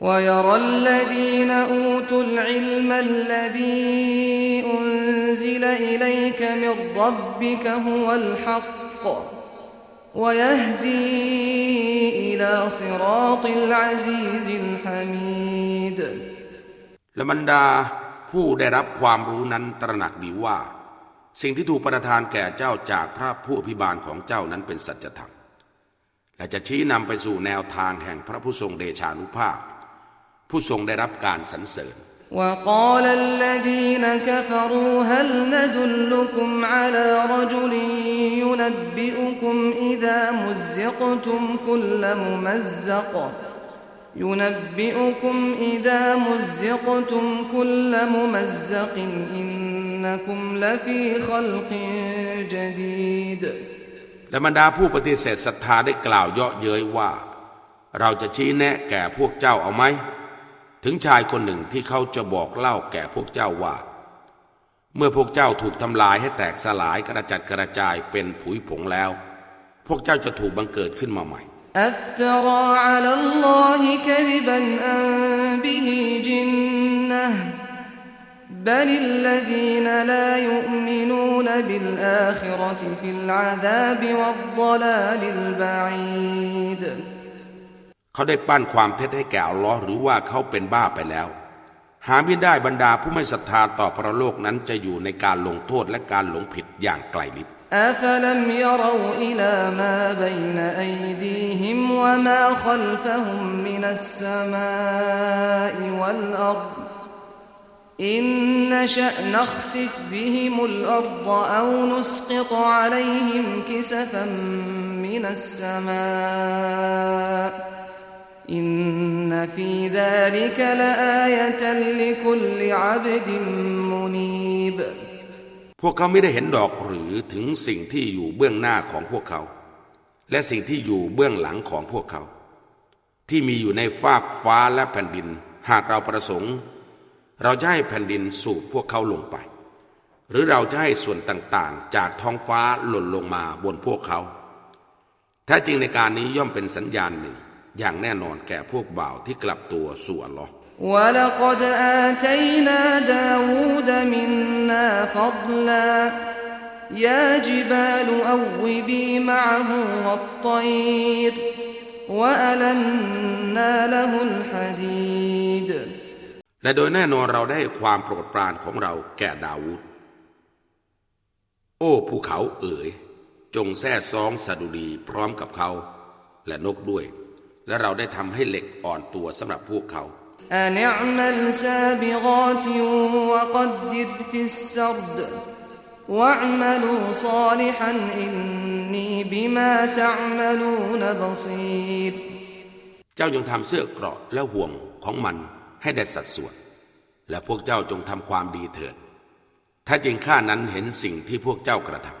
ويرى الذين أوتوا العلم الذي أنزل إليك من ربك هو الحق ويهدي إلى صراط العزيز الحميد และบรรดาผู้ได้รับความรู้นั้นตระหนักดีว่า สิ่งที่ถูกประทานแก่เจ้าจากพระผู้อภิบาลของเจ้านั้นเป็นสัจธรรมและจะชี้นำไปสู่แนวทางแห่งพระผู้ทรงเดชานุภาพ ผู้ทรงได้รับการสรรเสริญ وقال الذين كفروا هل ندلكم على رجل ينبئكم إذا مزقتم كل ممزق ينبئكم إذا مزقتم كل ممزق إنكم لفي خلق جديد และบรรดาผู้ปฏิเสธศรัทธาได้กล่าวเยาะเย้ยว่า เราจะชี้แนะแก่พวกเจ้าเอาไหม ถึงชายคนหนึ่งที่เขาจะบอกเล่าแก่พวกเจ้าว่า เมื่อพวกเจ้าถูกทำลายให้แตกสลายกระจัดกระจายเป็นผุยผงแล้ว พวกเจ้าจะถูกบังเกิดขึ้นมาใหม่อ เขาได้ปั้นความเท็จให้แก่อัลลอฮ์หรือว่าเขาเป็นบ้าไปแล้ว หาไม่ได้บรรดาผู้ไม่ศรัทธาต่อพระโลกนั้นจะอยู่ในการลงโทษและการหลงผิดอย่างไกลลิบ أفلم يروا إلى ما بين أيديهم وما خلفهم من السماء والأرض إن نشأ نخسف بهم الأرض أو نسقط عليهم كسفا من السماء อินนฟีดาลิกลาอายะตันลิคุลอับดิมุนีบพวกเขาไม่ได้เห็นดอกหรือถึงสิ่งที่อยู่เบื้องหน้าของพวกเขา และสิ่งที่อยู่เบื้องหลังของพวกเขา ที่มีอยู่ในฟากฟ้าและแผ่นดิน หากเราประสงค์ เราจะให้แผ่นดินสูบพวกเขาลงไป หรือเราจะให้ส่วนต่างๆ จากท้องฟ้าหล่นลงมาบนพวกเขาแท้จริงในการนี้ย่อมเป็นสัญญาณหนึ่ง อย่างแน่นอนแก่พวกบ่าวที่กลับตัวสู่อัลลอฮ์ ولقد آتينا داود منا فضلا يا جبال أوبي معه والطير وألنا له الحديد และโดยแน่นอนเราได้ความโปรดปรานของเราแก่ดาวูด โอ้ภูเขาเอ๋ย จงแท้ซองสดุดีพร้อมกับเขา และนกด้วย และเราได้ทำให้เหล็กอ่อนตัวสำหรับพวกเขาเจ้าจงทำเสื้อเกราะและห่วงของมันให้ได้สัดส่วน และพวกเจ้าจงทำความดีเถิด ถ้าจริงข้านั้นเห็นสิ่งที่พวกเจ้ากระทำ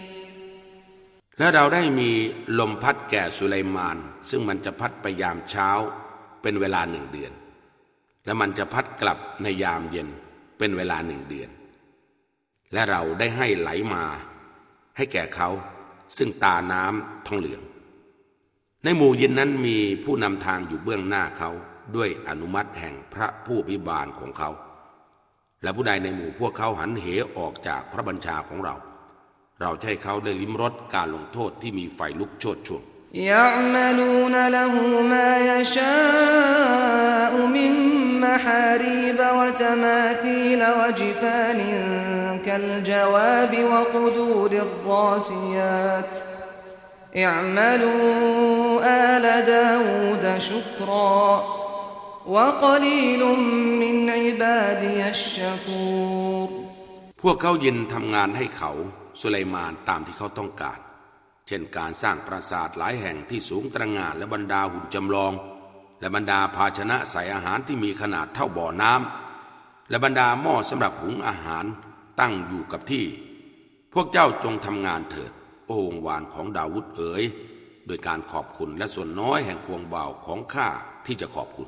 และเราได้มีลมพัดแก่สุไลมาน ซึ่งมันจะพัดไปยามเช้า เป็นเวลาหนึ่งเดือน และมันจะพัดกลับในยามเย็นเป็นเวลาหนึ่งเดือน และเราได้ให้ไหลมา ให้แก่เขา ซึ่งตาน้ำทองเหลือง ในหมู่ยินนั้นมีผู้นำทางอยู่เบื้องหน้าเขาด้วยอนุมัติแห่งพระผู้อภิบาลของเขา และผู้ใดในหมู่พวกเขาหันเหออกจากพระบัญชาของเรา เราจะให้เขาได้ลิ้มรสการลงโทษที่มีไฟลุกโชดช่วง يعملون له ما يشاء من محاريب وتماثيل وجفان كالجواب وقدور الراسيات اعملوا آل داود شكرا وقليل من عبادي الشكور พวกเขายินทำงานให้เขา สุไลมานตามที่เขาต้องการ เช่นการสร้างปราสาทหลายแห่งที่สูงตระหง่านและบรรดาหุ่นจำลอง และบรรดาภาชนะใส่อาหารที่มีขนาดเท่าบ่อน้ำและบรรดาหม้อสำหรับหุงอาหารตั้งอยู่กับที่ พวกเจ้าจงทำงานเถิด โอวงวานของดาวุฒเอ๋ยโดยการขอบคุณและส่วนน้อยแห่งพวงเบาของข้าที่จะขอบคุณ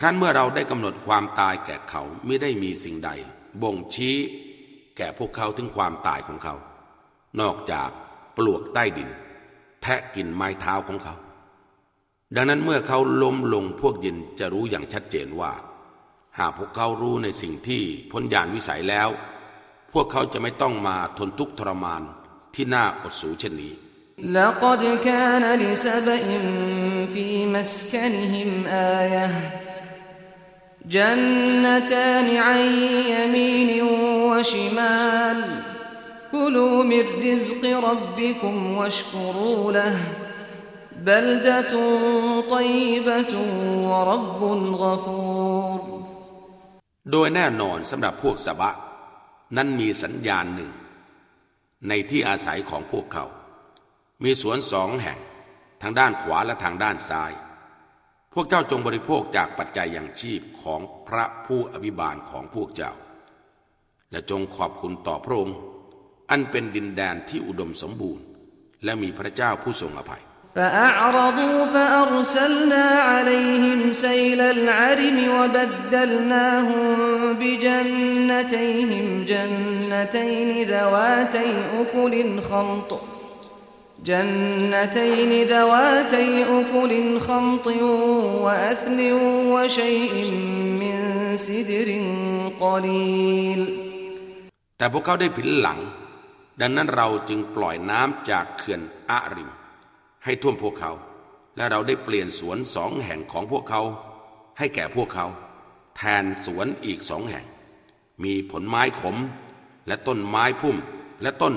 ครั้นเมื่อเราได้กำหนดความตายแก่เขาไม่ได้มีสิ่งใด บ่งชี้ แก่พวกเขาถึงความตายของเขา นอกจากปลวกใต้ดิน แทะกินไม้เท้าของเขา ดังนั้นเมื่อเขาล้มลงพวกยินจะรู้อย่างชัดเจนว่า หากพวกเขารู้ในสิ่งที่พ้นญาณวิสัยแล้ว พวกเขาจะไม่ต้องมาทนทุกข์ทรมานที่น่าอดสูเช่นนี้ لقد كان لسبإ في مسكنهم آية جنتان عن يمين وشمال كلوا من رزق ربكم واشكروا له بلدة طيبة ورب غفور โดยแน่นอนสำหรับพวกสบะ นั้นมีสัญญาณหนึ่ง ในที่อาศัยของพวกเขา มีสวนสองแห่ง ทางด้านขวาและทางด้านซ้าย พวกเจ้าจงบริโภคจากปัจจัยอย่างชีพของพระผู้อภิบาลของพวกเจ้า และจงขอบคุณต่อพระองค์ อันเป็นดินแดนที่อุดมสมบูรณ์ และมีพระเจ้าผู้ทรงอภัย فأعرضوا فأرسلنا عليهم سيل العرم وبدلناهم بجنتيهم جنتين ذواتي أكل خمط جنتين ذواتي أكل خمط وأثل وشيء من سدر قليل แต่พวกเขาได้ผินหลัง ดังนั้นเราจึงปล่อยน้ำจากเขื่อนอาริม ให้ท่วมพวกเขา และเราได้เปลี่ยนสวนสองแห่งของพวกเขา ให้แก่พวกเขา แทนสวนอีกสองแห่ง มีผลไม้ขม และต้นไม้พุ่ม และต้น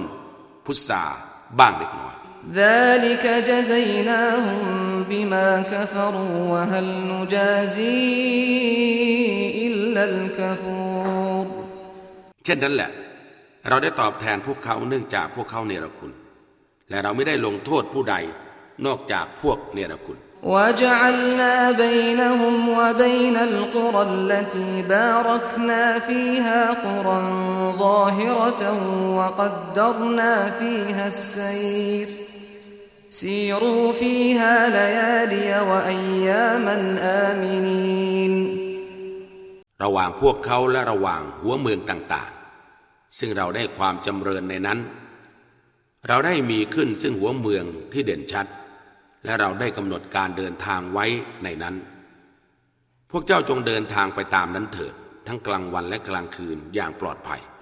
พุทราบ้างเล็กน้อย ذلك جزيناهم بما كفروا وهل نجازي إلا الكفور เช่นนั้นแหละ เราได้ตอบแทนพวกเขาเนื่องจากพวกเขาเนรคุณ และเราไม่ได้ลงโทษผู้ใดนอกจากพวกเนรคุณ وجعلنا بينهم وبين القرى التي باركنا فيها قرى ظاهرة وقدرنا فيها السير سيروا فيها ليالي وأياما آمنين ระหว่างพวกเขาและระหว่างหัวเมืองต่างๆ ซึ่งเราได้ความจำเริญในนั้น เราได้มีขึ้นซึ่งหัวเมืองที่เด่นชัด และเราได้กำหนดการเดินทางไว้ในนั้น พวกเจ้าจงเดินทางไปตามนั้นเถิด ทั้งกลางวันและกลางคืนอย่างปลอดภัย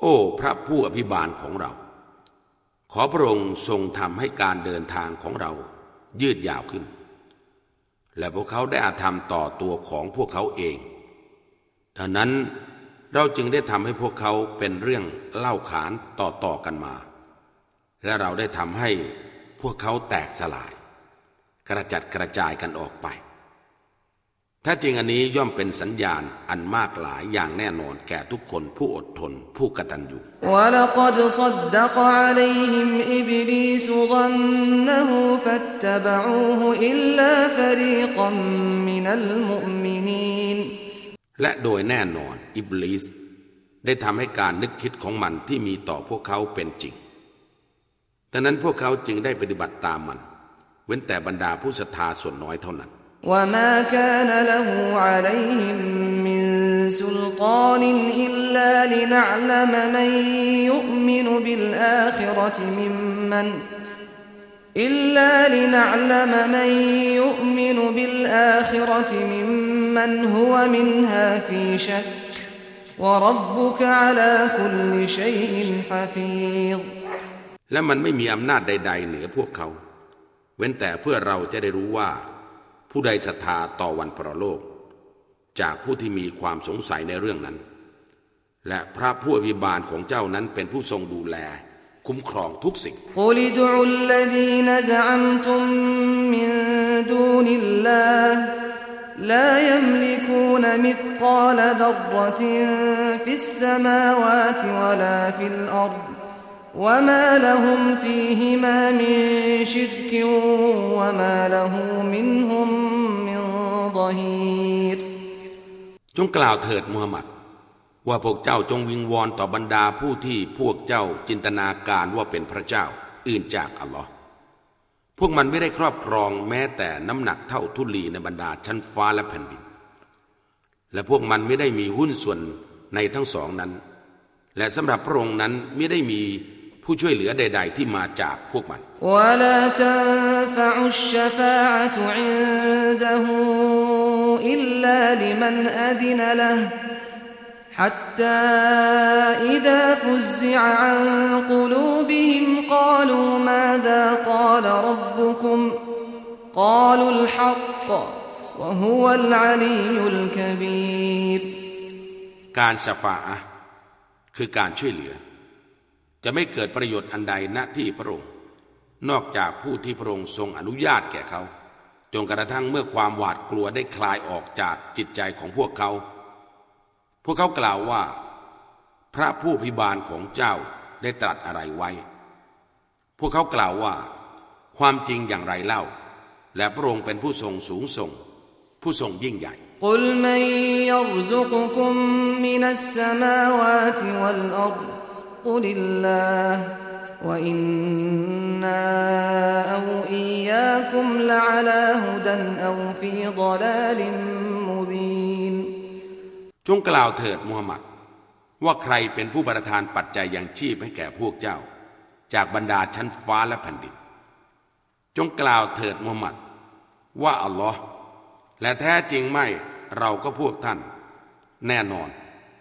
โอ้พระผู้อภิบาลของเรา ขอพระองค์ทรงทำให้การเดินทางของเรายืดยาวขึ้น และพวกเขาได้อาธรรมต่อตัวของพวกเขาเองดังนั้นเราจึงได้ทำให้พวกเขาเป็นเรื่องเล่าขานต่อๆกันมา และเราได้ทำให้พวกเขาแตกสลาย กระจัดกระจายกันออกไป แท้จริงอันนี้ย่อมเป็นสัญญาณอันมากหลายอย่างแน่นอนแก่ทุกคนผู้อดทนผู้กตัญญูและโดยแน่นอนอิบลิสได้ทำให้การนึกคิดของมันที่มีต่อพวกเขาเป็นจริงแต่นั้นพวกเขาจึงได้ปฏิบัติตามมัน เว้นแต่บรรดาผู้ศรัทธาส่วนน้อยเท่านั้น وما كان له عليهم من سلطان إلا لنعلم من يؤمن بالآخرة ممن إلا لنعلم من يؤمن بالآخرة ممن هو منها في شك وربك على كل شيء حفيظ และมันไม่มีอำนาจใด ๆ เหนือพวกเขา เว้นแต่เพื่อเราจะได้รู้ว่า ผู้ใดศรัทธาต่อวันปรโลก จากผู้ที่มีความสงสัยในเรื่องนั้น และพระผู้อภิบาลของเจ้านั้นเป็นผู้ทรงดูแล คุ้มครองทุกสิ่ง قل ادعوا الذين زعمتم من دون الله لا يملكون مثقال ذرة في السماوات ولا في الأرض وما لهم فيهما من شرك وما له منهم من ظهير จงกล่าวเถิดมูฮัมหมัด ว่าพวกเจ้าจงวิงวอนต่อบรรดาผู้ที่พวกเจ้าจินตนาการว่าเป็นพระเจ้าอื่นจากอัลลอฮ์พวกมันไม่ได้ครอบครองแม้แต่น้ำหนักเท่าทุลีในบรรดาชั้นฟ้าและแผ่นดิน และพวกมันไม่ได้มีหุ้นส่วนในทั้งสองนั้น และสำหรับพระองค์นั้นไม่ได้มี ผู้ช่วยเหลือใด ๆ ที่มาจากพวกมัน ولا تنفع الشفاعة عنده إلا لمن أذن له حتى إذا فزع عن قلوبهم قالوا ماذا قال ربكم قالوا الحق وهو العلي الكبير การสฟาอะห์คือการช่วยเหลือ จะไม่เกิดประโยชน์อันใดณที่พระองค์ นอกจากผู้ที่พระองค์ทรงอนุญาตแก่เขาจนกระทั่งเมื่อความหวาดกลัวได้คลายออกจากจิตใจของพวกเขา พวกเขากล่าวว่า พระผู้พิบาลของเจ้าได้ตรัสอะไรไว้ พวกเขากล่าวว่า ความจริงอย่างไรเล่า และพระองค์เป็นผู้ทรงสูงส่ง ผู้ทรงยิ่งใหญ่กล่าว قل الله وإنا أو إياكم لعلى هدى أو في ضلال مبين จงกล่าวเถิดมูฮัมหมัด ว่าใครเป็นผู้ประทานปัจจัยอย่างชีพให้แก่พวกเจ้า จากบรรดาชั้นฟ้าและแผ่นดิน จงกล่าวเถิดมูฮัมหมัด ว่าอัลลอฮ์และแท้จริงไม่เราก็พวกท่าน แน่นอน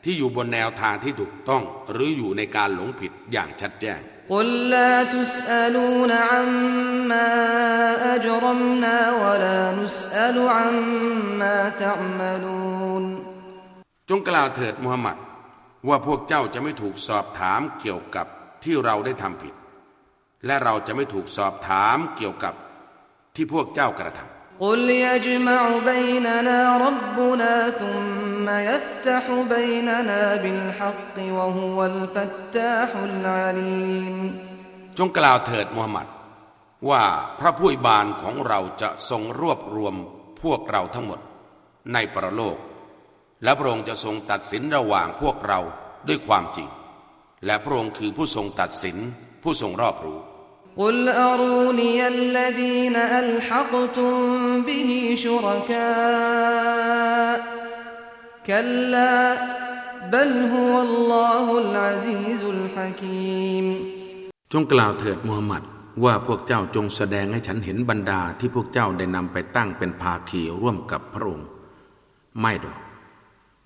ที่อยู่บนแนวทางที่ถูกต้องหรืออยู่ในการหลงผิดอย่างชัดแจ้งกจงกล่าวเถิดมูฮัมหมัด ว่าพวกเจ้าจะไม่ถูกสอบถามเกี่ยวกับที่เราได้ทำผิด และเราจะไม่ถูกสอบถามเกี่ยวกับที่พวกเจ้ากระทำ قل يجمع بيننا ربنا ثم يفتح بيننا بالحق وهو الفتاح العليم จงกล่าวเถิดมูฮัมหมัด ว่าพระผู้อวยบานของเราจะทรงรวบรวมพวกเราทั้งหมดในปรโลก และพระองค์จะทรงตัดสินระหว่างพวกเราด้วยความจริง และพระองค์คือผู้ทรงตัดสินผู้ทรงรอบรู้ قل أروني الذين ألحقتم به شركاء كلا بل هو الله العزيز الحكيم จงกล่าวเถิดมูฮัมหมัด ว่าพวกเจ้าจงแสดงให้ฉันเห็นบรรดาที่พวกเจ้าได้นำไปตั้งเป็นภาคีร่วมกับพระองค์ ไม่ดอก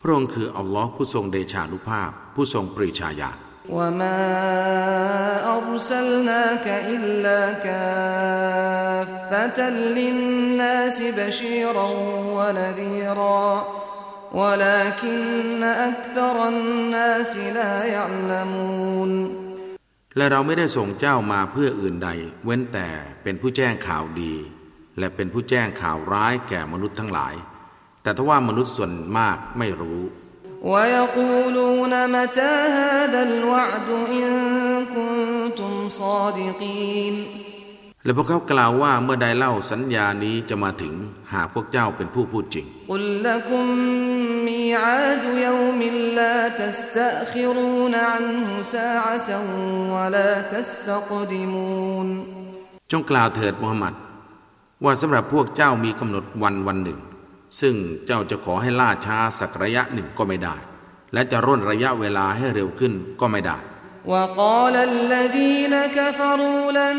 พระองค์คืออัลลอฮ์ผู้ทรงเดชานุภาพ ผู้ทรงปรีชาญาณ وما أرسلناك إلا كافة للناس بشيرا ونذيرا ولكن أكثر الناس لا يعلمون และเราไม่ได้ส่งเจ้ามาเพื่ออื่นใด เว้นแต่เป็นผู้แจ้งข่าวดี และเป็นผู้แจ้งข่าวร้ายแก่มนุษย์ทั้งหลาย แต่ทว่ามนุษย์ส่วนมากไม่รู้ ويقولون متى هذا الوعد إن كنتم صادقين และพวกเขากล่าวว่าเมื่อใดเล่าสัญญานี้จะมาถึงหากพวกเจ้าเป็นผู้พูดจริง قل لكم ميعاد يوم لا تستأخرون عنه ساعة ولا تستقدمون จงกล่าวเถิดมูฮัมหมัด ว่าสำหรับพวกเจ้ามีกำหนดวันวันหนึ่ง ซึ่งเจ้าจะขอให้ล่าช้าสักระยะหนึ่งก็ไม่ได้ และจะร่นระยะเวลาให้เร็วขึ้นก็ไม่ได้ وقال الذين كفروا لن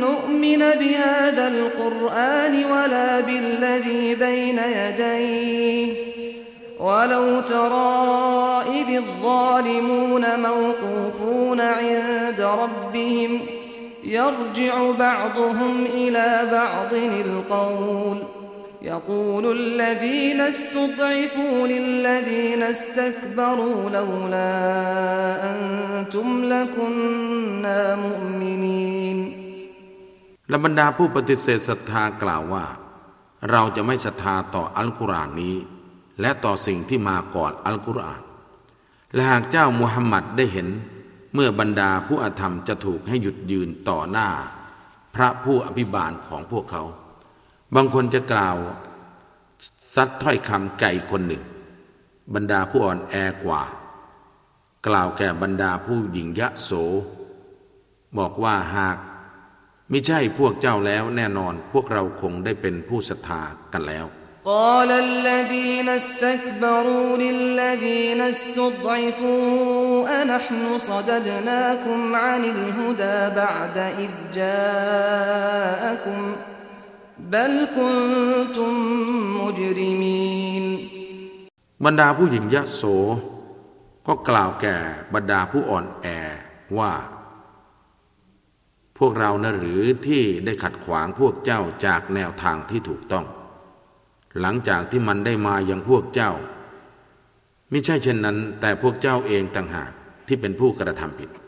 نؤمن بهذا القرآن ولا بالذي بين يديه ولو ترى إذ الظالمون موقوفون عند ربهم يرجع بعضهم إلى بعض القول يقول الذين استضعفوا للذين استكبروا لولا أنتم لكنا مؤمنين และบรรดาผู้ปฏิเสธศรัทธากล่าวว่า เราจะไม่ศรัทธาต่ออัลกุรอานนี้ และต่อสิ่งที่มาก่อนอัลกุรอาน และหากเจ้ามุฮัมมัดได้เห็น เมื่อบรรดาผู้อธรรมจะถูกให้หยุดยืนต่อหน้า พระผู้อภิบาลของพวกเขา บางคนจะกล่าวซัดถ้อยคำไก่คนหนึ่ง บรรดาผู้อ่อนแอกว่า กล่าวแก่บรรดาผู้หญิงยะโส บอกว่าหากไม่ใช่พวกเจ้าแล้วแน่นอนพวกเราคงได้เป็นผู้ศรัทธากันแล้ว قال الذين استكبروا للذين استضعفوا أنحن صددناكم عن الهدى بعد إذ جاءكم ۖ บลคุนตุมมุจริมีนบรรดาผู้หญิงยะโส ก็กล่าวแก่บรรดาผู้อ่อนแอว่า พวกเรานะหรือที่ได้ขัดขวางพวกเจ้าจากแนวทางที่ถูกต้อง หลังจากที่มันได้มาอย่างพวกเจ้า ไม่ใช่เช่นนั้น แต่พวกเจ้าเองต่างหากที่เป็นผู้กระทำผิด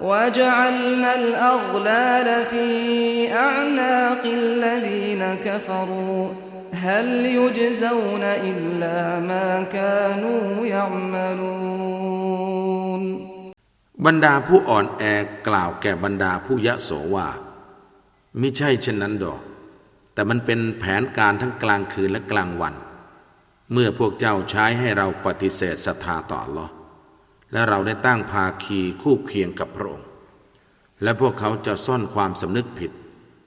وجعلنا الأغلال في أعناق الذين كفروا هل يجزون إلا ما كانوا يعملون บรรดาผู้อ่อนแอกล่าวแก่บรรดาผู้ยะโสว่าไม่ใช่เช่นนั้นดอก แต่มันเป็นแผนการทั้งกลางคืนและกลางวัน เมื่อพวกเจ้าใช้ให้เราปฏิเสธศรัทธาต่อหรอ และเราได้ตั้งภาคีคู่เคียงกับพระองค์ และพวกเขาจะซ่อนความสำนึกผิด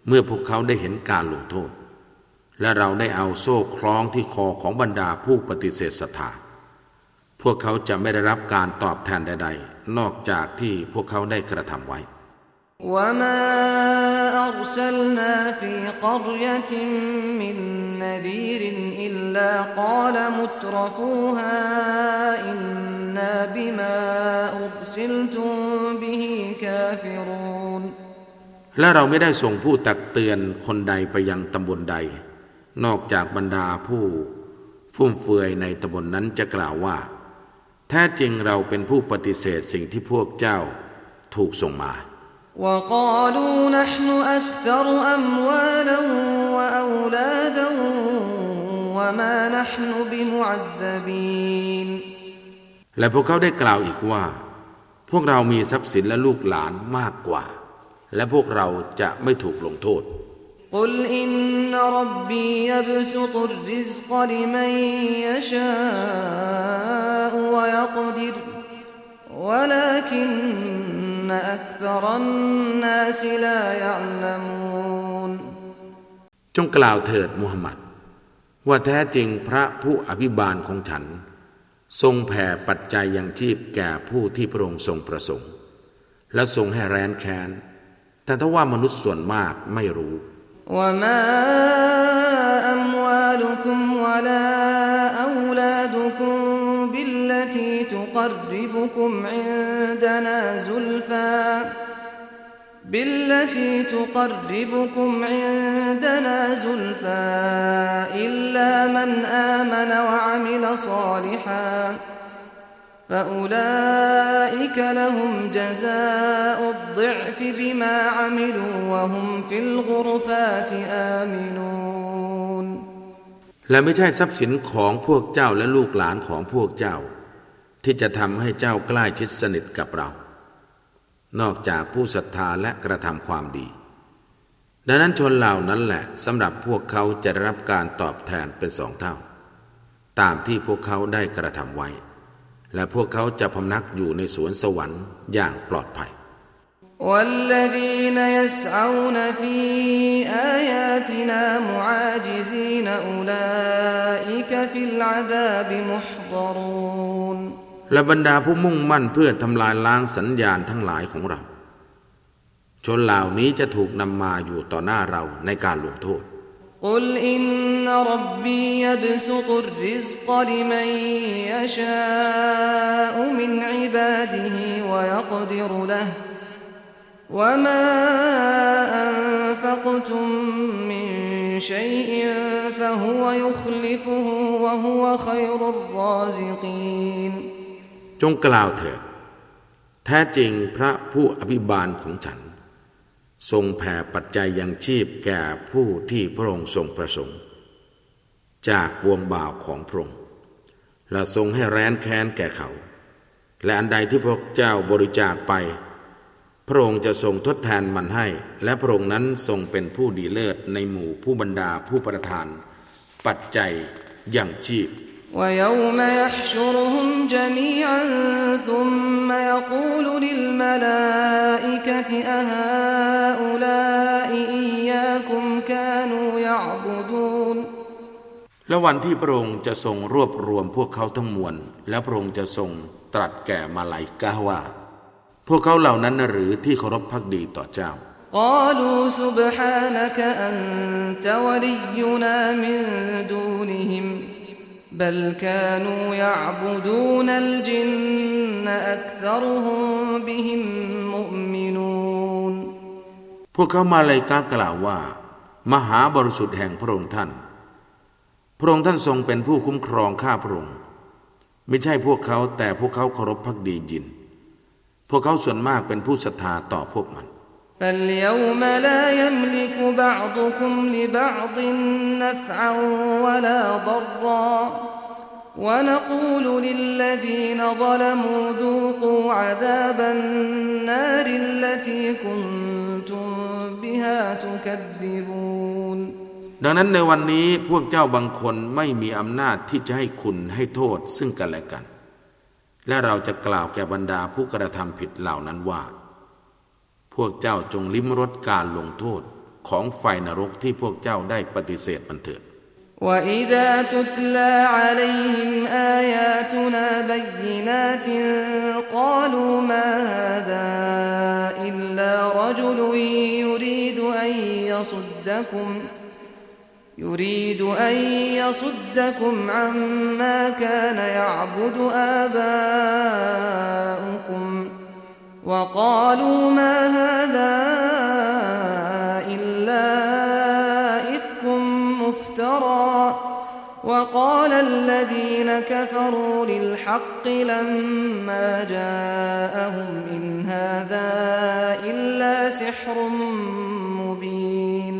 เมื่อพวกเขาได้เห็นการลงโทษ และเราได้เอาโซ่คล้องที่คอของบรรดาผู้ปฏิเสธศรัทธาพวกเขาจะไม่ได้รับการตอบแทนใด ๆ นอกจากที่พวกเขาได้กระทำไว้ وما أرسلنا في قرية من نذير إلا قال مترفوها إن إنا بما أرسلتم به كافرون และเราไม่ได้ส่งผู้ตักเตือนคนใดไปยังตำบลใด นอกจากบรรดาผู้ฟุ่มเฟือยในตำบลนนั้นจะกล่าวว่า แท้จริงเราเป็นผู้ปฏิเสธสิ่งที่พวกเจ้าถูกส่งมา وقالوا نحن أكثر أموالا وأولادا وما نحن بمعذبين และพวกเขาได้กล่าวอีกว่า พวกเรามีทรัพย์สินและลูกหลานมากกว่า และพวกเราจะไม่ถูกลงโทษ قل إن ربي يبسط الرزق لمن يشاء ويقدر ولكن أكثر الناس لا يعلمون จงกล่าวเถิดมุฮัมมัด ว่าแท้จริงพระผู้อภิบาลของฉัน ทรงแผ่ปัจจัยอย่างชีพแก่ผู้ที่พระองค์ทรงประสงค์ และทรงให้แรนแค้น แต่ถ้าว่ามนุษย์ส่วนมากไม่รู้ว่ามาอัมวาลุคุมวลาอูลาดุคุมบิลลทีตุกริบุคุมอินดานาซุลฟา بالتي تقربكم عندنا زلفى إلا من آمن وعمل صالحا فأولئك لهم جزاء الضعف بما عملوا وهم في الغرفات آمنون และไม่ใช่ทรัพย์สินของพวกเจ้าและลูกหลานของพวกเจ้า ที่จะทำให้เจ้าใกล้ชิดสนิทกับเรา นอกจากผู้ศรัทธาและกระทำความดี ดังนั้นชนเหล่านั้นแหละสำหรับพวกเขาจะได้รับการตอบแทนเป็นสองเท่า ตามที่พวกเขาได้กระทำไว้ และพวกเขาจะพำนักอยู่ในสวนสวรรค์อย่างปลอดภัย والذين يسعون في آياتنا معاجزين أولئك في العذاب محضرون และบรรดาผู้มุ่งมั่นเพื่อทำลายล้างสัญญาณทั้งหลายของเรา ชนเหล่านี้จะถูกนำมาอยู่ต่อหน้าเราในการลงโทษ قل إن ربي يبسط الرزق لمن يشاء من عباده ويقدر له وما أنفقتم من شيء فهو يخلفه وهو خير الرازقين จงกล่าวเถิด แท้จริงพระผู้อภิบาลของฉัน ทรงแผ่ปัจจัยยังชีพแก่ผู้ที่พระองค์ทรงประสงค์ จากบวงบ่าวของพระองค์และทรงให้แร้นแค้นแก่เขา และอันใดที่พวกเจ้าบริจาคไป พระองค์จะทรงทดแทนมันให้ และพระองค์นั้นทรงเป็นผู้ดีเลิศในหมู่ผู้บรรดาผู้ประทาน ปัจจัยอย่างชีพ ويوم يحشرهم جميعا ثم يقول للملائكة أهؤلاء إياكم كانوا يعبدون และวันที่พระองค์จะทรงรวบรวมพวกเขาทั้งมวล และพระองค์จะทรงตรัสแก่มาลายกาว่าพวกเขาเหล่านั้นหรือที่เคารพพักดีต่อเจ้า قالوا سبحانك أنت ولينا من دونهم بل كانوا يعبدون الجن أكثرهم بهم مؤمنون พวกเขามาเลยกากล่าวว่า มหาบริสุทธิ์แห่งพระองค์ท่าน พระองค์ท่านทรงเป็นผู้คุ้มครองข้าพระองค์ ไม่ใช่พวกเขาแต่พวกเขาเคารพพักดียินพวกเขาส่วนมากเป็นผู้ศรัทธาต่อพวกมัน فاليوم لا يملك بعضكم لبعض نفعا ولا ضرا ونقول للذين ظلموا ذوقوا عذاب النار التي كنتم بها تكذبون ดังนั้นในวันนี้พวกเจ้าบางคนไม่มีอำนาจที่จะให้คุณให้โทษซึ่งกันและกันและเราจะกล่าวแก่บรรดาผู้กระทำผิดเหล่านั้นว่า พวกเจ้าจงลิ้มรสการลงโทษของไฟนรกที่พวกเจ้าได้ปฏิเสธมันเถิด وإذا تتلى عليهم آياتنا بينات قالوا ما هذا إلا رجل يريد أن يصدكم يريد أن يصدكم عما كان يعبد آباؤكم وقالوا ما هذا إلا إفك مفترى وقال الذين كفروا للحق لما جاءهم إن هذا إلا سحر مبين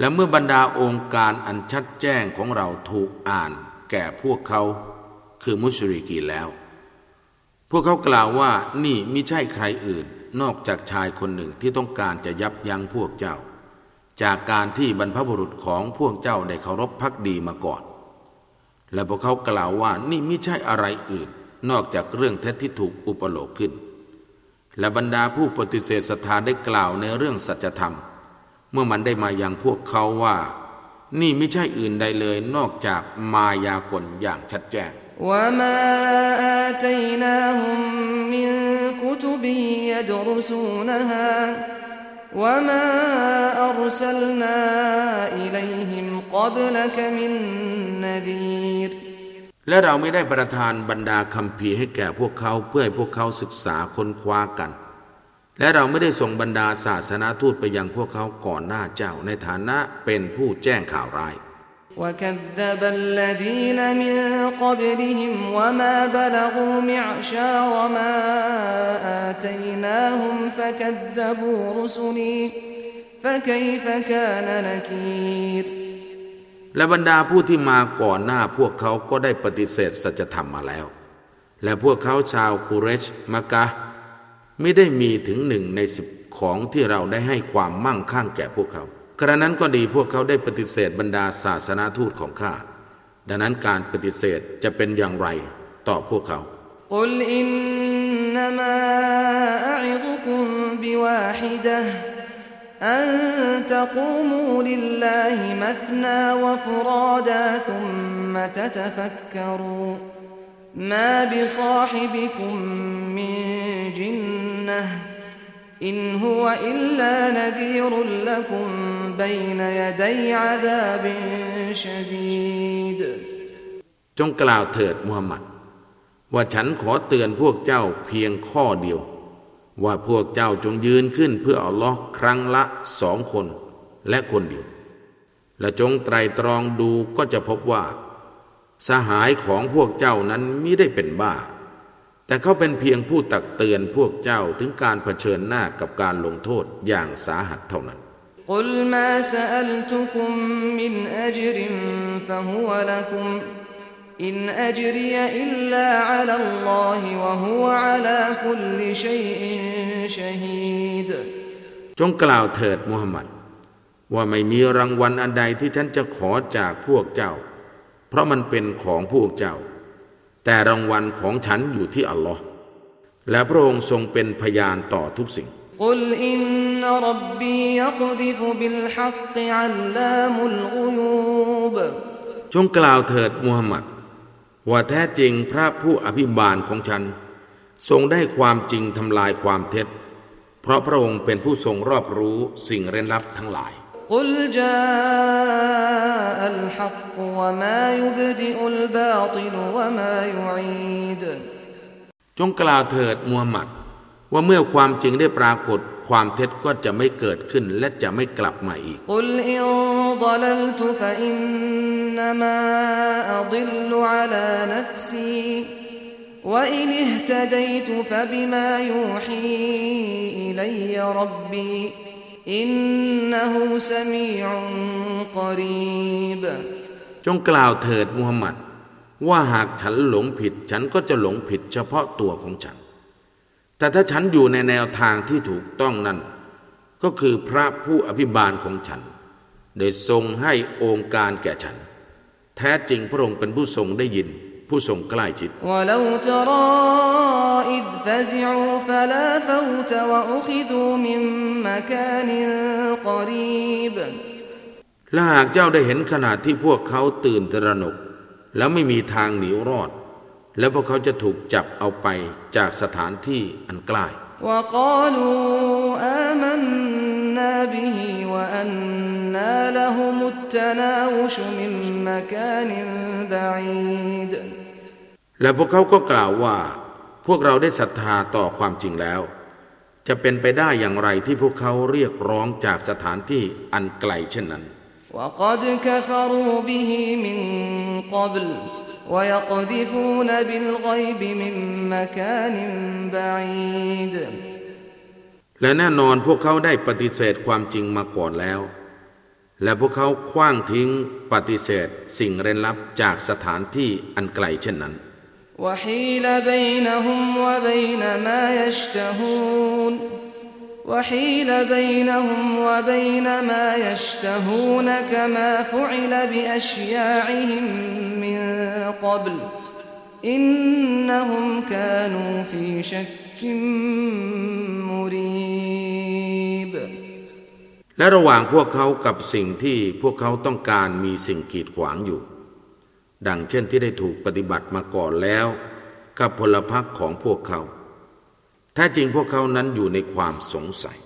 และเมื่อบรรดาองค์การอันชัดแจ้งของเราถูกอ่านแก่พวกเขาคือมุชริกีแล้ว พวกเขากล่าวว่านี่มิใช่ใครอื่น นอกจากชายคนหนึ่งที่ต้องการจะยับยั้งพวกเจ้า จากการที่บรรพบุรุษของพวกเจ้าได้เคารพพักดีมาก่อน และพวกเขากล่าวว่านี่มิใช่อะไรอื่น นอกจากเรื่องเท็จที่ถูกอุปโลกขึ้น และบรรดาผู้ปฏิเสธศรัทธาได้กล่าวในเรื่องสัจธรรม เมื่อมันได้มาอย่างพวกเขาว่า นี่ไม่ใช่อื่นใดเลยนอกจากมายากลอย่างชัดแจ้ง وما آتيناهم من كتب يدرسونها وما أرسلنا إليهم قبلك من نذير และเราไม่ได้ประทานบรรดาคำพีให้แก่พวกเขาเพื่อให้พวกเขาศึกษาค้นคว้ากันและเราไม่ได้ส่งบรรดาศาสนาทูตไปยังพวกเขาก่อนหน้าเจ้าในฐานะเป็นผู้แจ้งข่าวร้าย وكذب الذين من قبلهم وما بلغوا معشار ما آتيناهم فكذبوا رسلي فكيف كان نكير และบรรดาผู้ที่มาก่อนหน้าพวกเขาก็ได้ปฏิเสธสัจธรรมมาแล้ว และพวกเขาชาวกุเรชมักกะไม่ได้มีถึงหนึ่งในสิบของที่เราได้ให้ความมั่งคั่งแก่พวกเขา กระนั้นก็ดีพวกเขาได้ปฏิเสธบรรดาศาสนาทูตของข้า ดังนั้นการปฏิเสธจะเป็นอย่างไรต่อพวกเขาอันตะกูมูลิลลาฮิมัทนาวฟราดาทุมมะตะฟักกรูมาบิซาฮิบิคุมมินจินนะอินฮุวอิลลานดีรุลลคุม بين يدي عذاب شديد จงกล่าวเถิดมูฮัมหมัด ว่าฉันขอเตือนพวกเจ้าเพียงข้อเดียว ว่าพวกเจ้าจงยืนขึ้นเพื่ออัลลอฮ์ครั้งละสองคนและคนเดียว และจงไตรตรองดูก็จะพบว่า สหายของพวกเจ้านั้นไม่ได้เป็นบ้า แต่เขาเป็นเพียงผู้ตักเตือนพวกเจ้าถึงการเผชิญหน้ากับการลงโทษอย่างสาหัสเท่านั้น قل ما سألتكم من أجر فهو لكم إن أجري إلا على الله وهو على كل شيء شهيد จงกล่าวเถิดมูฮัมหมัด ว่าไม่มีรางวัลอันใดที่ฉันจะขอจากพวกเจ้า เพราะมันเป็นของพวกเจ้า แต่รางวัลของฉันอยู่ที่อัลลอฮ์และพระองค์ทรงเป็นพยานต่อทุกสิ่ง قل إن ربي يقذف بالحق علام الغيوب จงกล่าวเถิดมูฮัมหมัด ว่าแท้จริงพระผู้อภิบาลของฉัน ทรงได้ความจริงทำลายความเท็จ เพราะพระองค์เป็นผู้ทรงรอบรู้สิ่งเร้นลับทั้งหลาย قل جاء الحق وما يبدئ الباطل وما يعيد จงกล่าวเถิดมูฮัมหมัด ว่าเมื่อความจริงได้ปรากฏความเท็จก็จะไม่เกิดขึ้นและจะไม่กลับมาอีกจงกล่าวเถิดมูฮัมหมัด ว่าหากฉันหลงผิด ฉันก็จะหลงผิดเฉพาะตัวของฉัน แต่ถ้าฉันอยู่ในแนวทางที่ถูกต้องนั้น ก็คือพระผู้อภิบาลของฉัน โดยทรงให้องค์การแก่ฉัน แท้จริงพระองค์เป็นผู้ทรงได้ยิน ผู้ทรงใกล้ชิดและหากเจ้าได้เห็นขนาดที่พวกเขาตื่นตระหนก แล้วไม่มีทางหนีรอด แล้วพวกเขาจะถูกจับเอาไปจากสถานที่อันใกล้ وقالوا آمنا به وأنا لهم التناوش من مكان بعيد และพวกเขาก็กล่าวว่า พวกเราได้ศรัทธาต่อความจริงแล้ว จะเป็นไปได้อย่างไรที่พวกเขาเรียกร้องจากสถานที่อันไกลเช่นนั้น وقد كفروا به من قبل ويقذفون بالغيب من مكان بعيد และแน่นอนพวกเขาได้ปฏิเสธความจริงมาก่อนแล้ว และพวกเขาคว้างทิ้งปฏิเสธสิ่งเร้นลับจากสถานที่อันไกลเช่นนั้น وحيل بينهم وبين ما يشتهون وحيل بينهم وبين ما يشتهون كما فعل بأشياعهم من قبل إنهم كانوا في شك مريب และระหว่างพวกเขากับสิ่งที่พวกเขาต้องการมีสิ่งกีดขวางอยู่ ดังเช่นที่ได้ถูกปฏิบัติมาก่อนแล้ว กับพลพรรคของพวกเขา แท้จริงพวกเขานั้นอยู่ในความสงสัย